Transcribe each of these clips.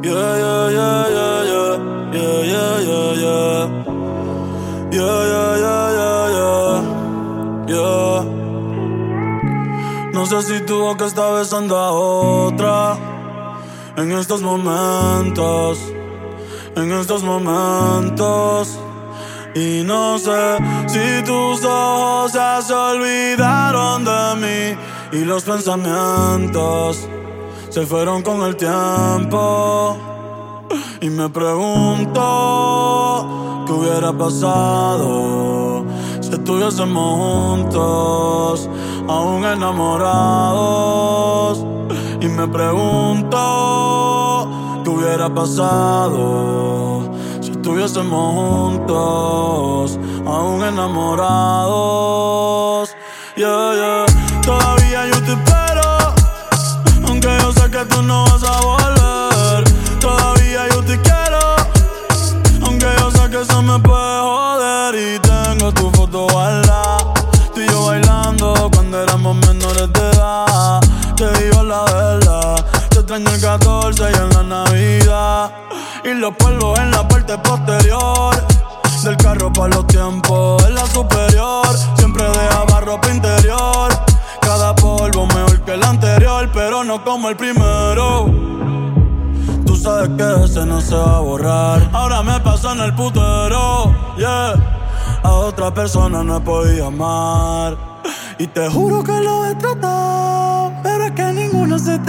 Yeah, yeah, yeah, yeah, yeah. Yeah, yeah, yeah, yeah. Yeah, yeah, yeah, yeah, yeah. Yeah. No sé si tu boca está besando a otra. En estos momentos. En estos momentos. Y no sé si tus ojos ya se olvidaron de mí y los pensamientos se fueron con el tiempo. Y me pregunto qué hubiera pasado si estuviésemos juntos, aún enamorados. Y me pregunto qué hubiera pasado si estuviésemos juntos, aún enamorados. Yeah, extraño el 14 y en la Navidad. Y los polvos en la parte posterior. Del carro para los tiempos en la superior. Siempre dejaba ropa interior. Cada polvo mejor que el anterior, pero no como el primero. Tú sabes que ese no se va a borrar. Ahora me paso en el putero, yeah. A otra persona no he podido amar. Y te juro que lo he tratado,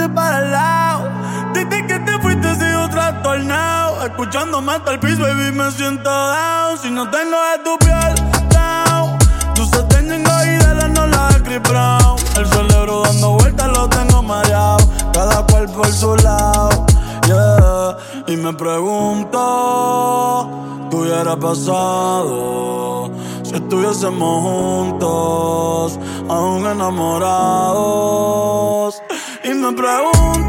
ninguno se te para al lado. Que te fuiste sigo trastornado. Escuchándome hasta el piso, baby, me siento down. Si no tengo de tu piel, down. Tú se tienen y de la no la de Brown. El cerebro dando vueltas lo tengo mareado. Cada cual por su lado, yeah. Y me pregunto, ¿qué hubiera pasado? Si estuviésemos juntos, aún enamorados. Y me pregunto